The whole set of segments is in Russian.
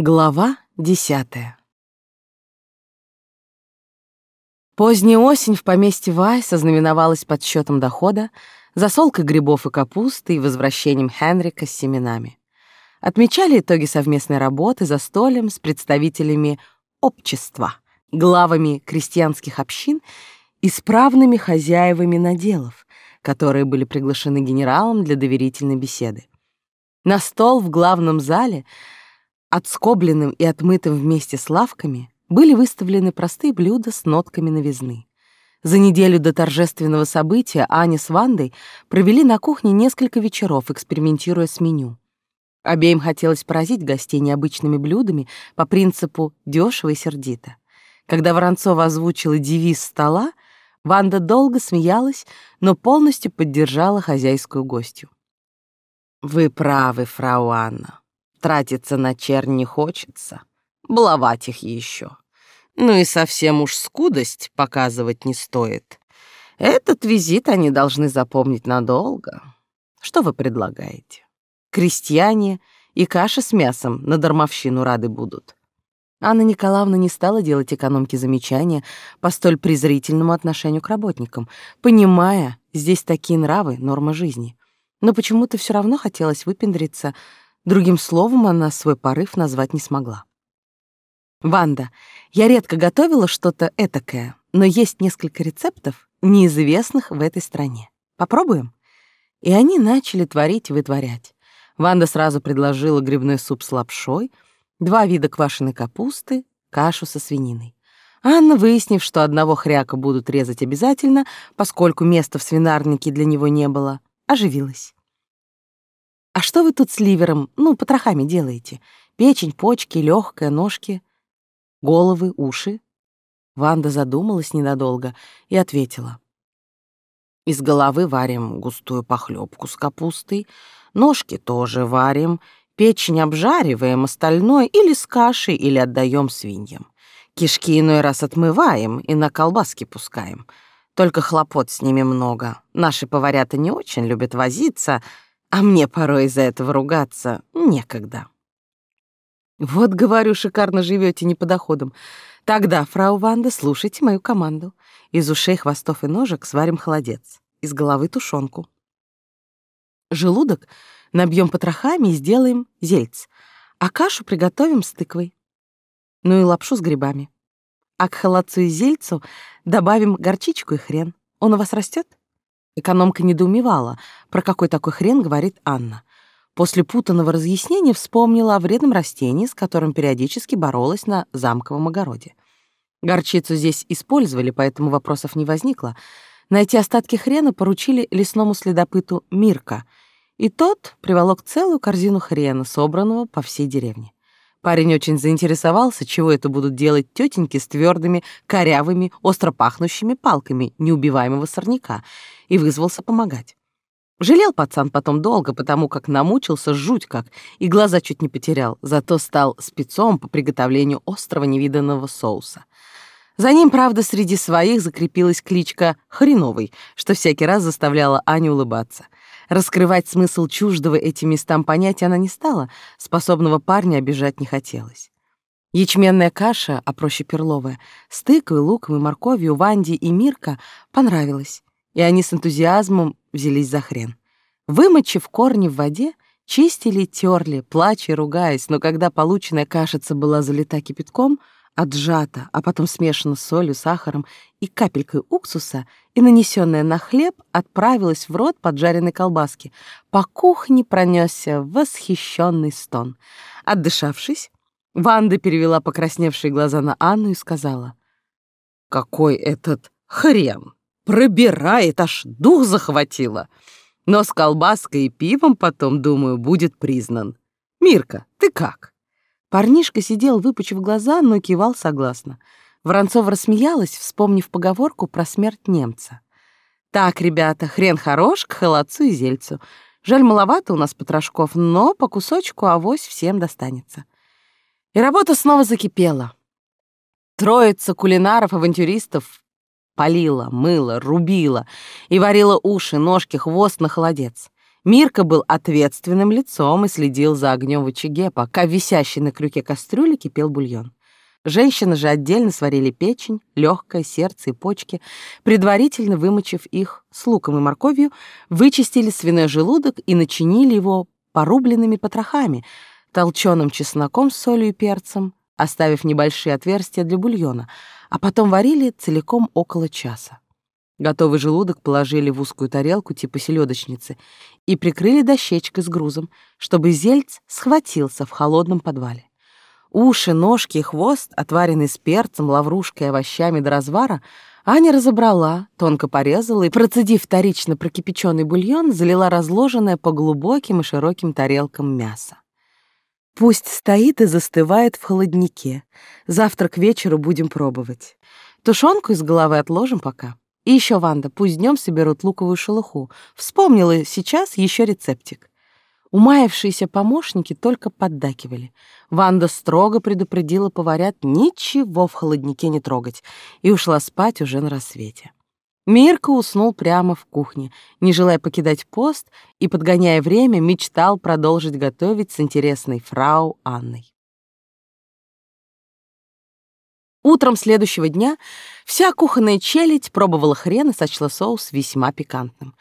Глава десятая Поздняя осень в поместье Вайса знаменовалась подсчетом дохода, засолкой грибов и капусты и возвращением Хенрика с семенами. Отмечали итоги совместной работы за столем с представителями общества, главами крестьянских общин и справными хозяевами наделов, которые были приглашены генералом для доверительной беседы. На стол в главном зале — Отскобленным и отмытым вместе с лавками были выставлены простые блюда с нотками новизны. За неделю до торжественного события Аня с Вандой провели на кухне несколько вечеров, экспериментируя с меню. Обеим хотелось поразить гостей необычными блюдами по принципу дешево и сердито. Когда Воронцова озвучила девиз стола, Ванда долго смеялась, но полностью поддержала хозяйскую гостью. «Вы правы, фрау Анна. Тратиться на чернь не хочется, баловать их еще. Ну и совсем уж скудость показывать не стоит. Этот визит они должны запомнить надолго. Что вы предлагаете? Крестьяне и каша с мясом на дармовщину рады будут. Анна Николаевна не стала делать экономки замечания по столь презрительному отношению к работникам, понимая, здесь такие нравы, норма жизни. Но почему-то все равно хотелось выпендриться, Другим словом она свой порыв назвать не смогла. «Ванда, я редко готовила что-то этакое, но есть несколько рецептов, неизвестных в этой стране. Попробуем?» И они начали творить и вытворять. Ванда сразу предложила грибной суп с лапшой, два вида квашеной капусты, кашу со свининой. Анна, выяснив, что одного хряка будут резать обязательно, поскольку места в свинарнике для него не было, оживилась. А что вы тут с ливером, ну, потрохами делаете? Печень, почки, легкая, ножки, головы, уши?» Ванда задумалась ненадолго и ответила. «Из головы варим густую похлебку с капустой, ножки тоже варим, печень обжариваем, остальное или с кашей, или отдаем свиньям. Кишки иной раз отмываем и на колбаски пускаем. Только хлопот с ними много. Наши поварята не очень любят возиться, а мне порой из-за этого ругаться некогда. Вот, говорю, шикарно живете не по доходам. Тогда, фрау Ванда, слушайте мою команду. Из ушей, хвостов и ножек сварим холодец, из головы тушенку. Желудок набьем потрохами и сделаем зельц, а кашу приготовим с тыквой. Ну и лапшу с грибами. А к холодцу и зельцу добавим горчичку и хрен. Он у вас растет? Экономка недоумевала, про какой такой хрен говорит Анна. После путанного разъяснения вспомнила о вредном растении, с которым периодически боролась на замковом огороде. Горчицу здесь использовали, поэтому вопросов не возникло. Найти остатки хрена поручили лесному следопыту Мирка, и тот приволок целую корзину хрена, собранного по всей деревне. Парень очень заинтересовался, чего это будут делать тетеньки с твердыми, корявыми, остро пахнущими палками неубиваемого сорняка, и вызвался помогать. Жалел пацан потом долго, потому как намучился жуть как, и глаза чуть не потерял, зато стал спецом по приготовлению острого невиданного соуса. За ним, правда, среди своих закрепилась кличка «Хреновый», что всякий раз заставляла Аню улыбаться — Раскрывать смысл чуждого этим местам понятия она не стала, способного парня обижать не хотелось. Ячменная каша, а проще перловая, с тыквой, луком и морковью Ванди и Мирка понравилась, и они с энтузиазмом взялись за хрен. Вымочив корни в воде, чистили, терли, плача и ругаясь, но когда полученная кашица была залита кипятком — отжата, а потом смешана с солью, сахаром и капелькой уксуса и нанесенная на хлеб отправилась в рот поджаренной колбаски. По кухне пронесся восхищенный стон. Отдышавшись, Ванда перевела покрасневшие глаза на Анну и сказала, «Какой этот хрен! Пробирает, аж дух захватило! Но с колбаской и пивом потом, думаю, будет признан. Мирка, ты как?» Парнишка сидел, выпучив глаза, но кивал согласно. Воронцова рассмеялась, вспомнив поговорку про смерть немца. «Так, ребята, хрен хорош к холодцу и зельцу. Жаль, маловато у нас потрошков, но по кусочку авось всем достанется». И работа снова закипела. Троица кулинаров-авантюристов полила, мыла, рубила и варила уши, ножки, хвост на холодец. Мирка был ответственным лицом и следил за огнем в очаге, пока висящий на крюке кастрюли кипел бульон. Женщины же отдельно сварили печень, легкое, сердце и почки, предварительно вымочив их с луком и морковью, вычистили свиной желудок и начинили его порубленными потрохами, толченым чесноком с солью и перцем, оставив небольшие отверстия для бульона, а потом варили целиком около часа. Готовый желудок положили в узкую тарелку типа селедочницы и прикрыли дощечкой с грузом, чтобы зельц схватился в холодном подвале. Уши, ножки и хвост, отваренный с перцем, лаврушкой и овощами до развара, Аня разобрала, тонко порезала и, процедив вторично прокипяченный бульон, залила разложенное по глубоким и широким тарелкам мясо. Пусть стоит и застывает в холоднике. Завтра к вечеру будем пробовать. Тушенку из головы отложим пока. И еще, Ванда, пусть днем соберут луковую шелуху. Вспомнила сейчас еще рецептик. Умаявшиеся помощники только поддакивали. Ванда строго предупредила поварят ничего в холоднике не трогать и ушла спать уже на рассвете. Мирка уснул прямо в кухне, не желая покидать пост и, подгоняя время, мечтал продолжить готовить с интересной фрау Анной. Утром следующего дня вся кухонная челядь пробовала хрен и сочла соус весьма пикантным.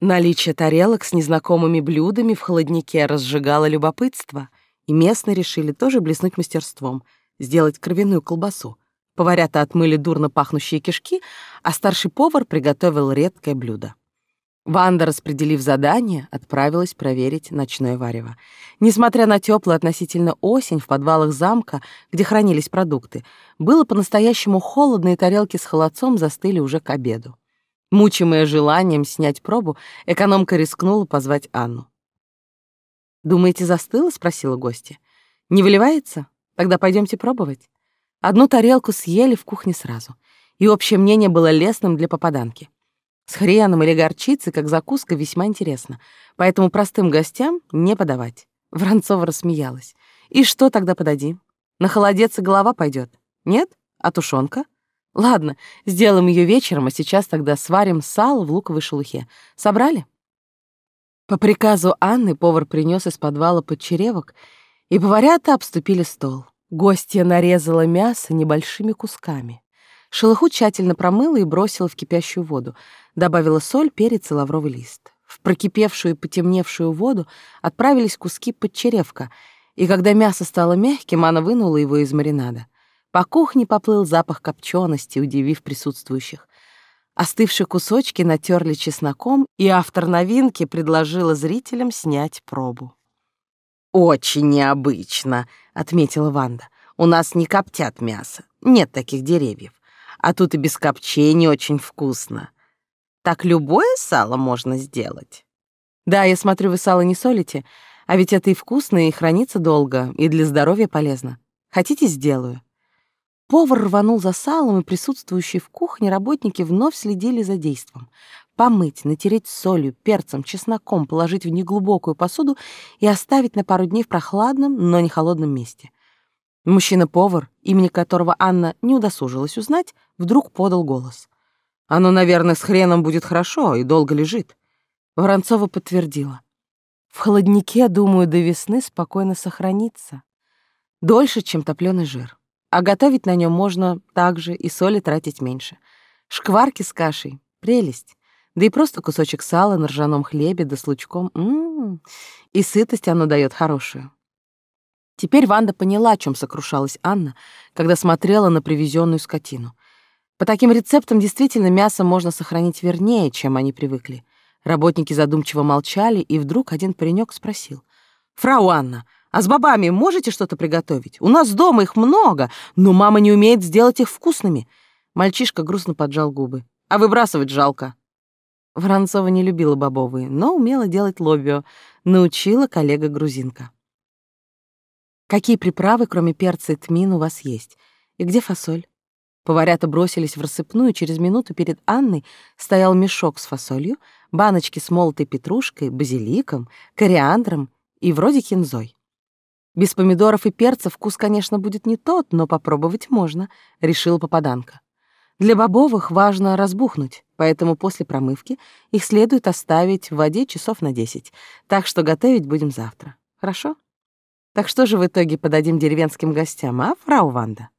Наличие тарелок с незнакомыми блюдами в холоднике разжигало любопытство, и местные решили тоже блеснуть мастерством, сделать кровяную колбасу. Поварята отмыли дурно пахнущие кишки, а старший повар приготовил редкое блюдо. Ванда, распределив задание, отправилась проверить ночное варево. Несмотря на теплую относительно осень в подвалах замка, где хранились продукты, было по-настоящему холодно, и тарелки с холодцом застыли уже к обеду. Мучимая желанием снять пробу, экономка рискнула позвать Анну. «Думаете, застыла?» — спросила гостья. «Не выливается? Тогда пойдемте пробовать». Одну тарелку съели в кухне сразу, и общее мнение было лестным для попаданки. С хреном или горчицей, как закуска, весьма интересно, поэтому простым гостям не подавать. Воронцова рассмеялась. «И что тогда подадим? На холодец и голова пойдет? Нет? А тушенка? Ладно, сделаем ее вечером, а сейчас тогда сварим сало в луковой шелухе. Собрали?» По приказу Анны повар принес из подвала подчеревок, и поварята обступили стол. Гостья нарезала мясо небольшими кусками. Шелуху тщательно промыла и бросила в кипящую воду. Добавила соль, перец и лавровый лист. В прокипевшую и потемневшую воду отправились куски подчеревка, и когда мясо стало мягким, она вынула его из маринада. По кухне поплыл запах копчености, удивив присутствующих. Остывшие кусочки натерли чесноком, и автор новинки предложила зрителям снять пробу. «Очень необычно», — отметила Ванда. «У нас не коптят мясо, нет таких деревьев. А тут и без копчения очень вкусно. Так любое сало можно сделать. Да, я смотрю, вы сало не солите, а ведь это и вкусно, и хранится долго, и для здоровья полезно. Хотите, сделаю?» Повар рванул за салом, и присутствующие в кухне работники вновь следили за действом. Помыть, натереть солью, перцем, чесноком, положить в неглубокую посуду и оставить на пару дней в прохладном, но не холодном месте — Мужчина-повар, имени которого Анна не удосужилась узнать, вдруг подал голос. «Оно, наверное, с хреном будет хорошо и долго лежит». Воронцова подтвердила. «В холоднике, думаю, до весны спокойно сохранится. Дольше, чем топлёный жир. А готовить на нем можно также и соли тратить меньше. Шкварки с кашей — прелесть. Да и просто кусочек сала на ржаном хлебе да с лучком. М -м -м. И сытость оно дает хорошую. Теперь Ванда поняла, о чем сокрушалась Анна, когда смотрела на привезенную скотину. По таким рецептам действительно мясо можно сохранить вернее, чем они привыкли. Работники задумчиво молчали, и вдруг один паренек спросил. «Фрау Анна, а с бобами можете что-то приготовить? У нас дома их много, но мама не умеет сделать их вкусными». Мальчишка грустно поджал губы. «А выбрасывать жалко». Воронцова не любила бобовые, но умела делать лобио, научила коллега-грузинка. Какие приправы, кроме перца и тмин, у вас есть? И где фасоль? Поварята бросились в рассыпную, через минуту перед Анной стоял мешок с фасолью, баночки с молотой петрушкой, базиликом, кориандром и вроде кинзой. Без помидоров и перца вкус, конечно, будет не тот, но попробовать можно, решила попаданка. Для бобовых важно разбухнуть, поэтому после промывки их следует оставить в воде часов на 10, так что готовить будем завтра. Хорошо? Так что же в итоге подадим деревенским гостям, а, фрау Ванда?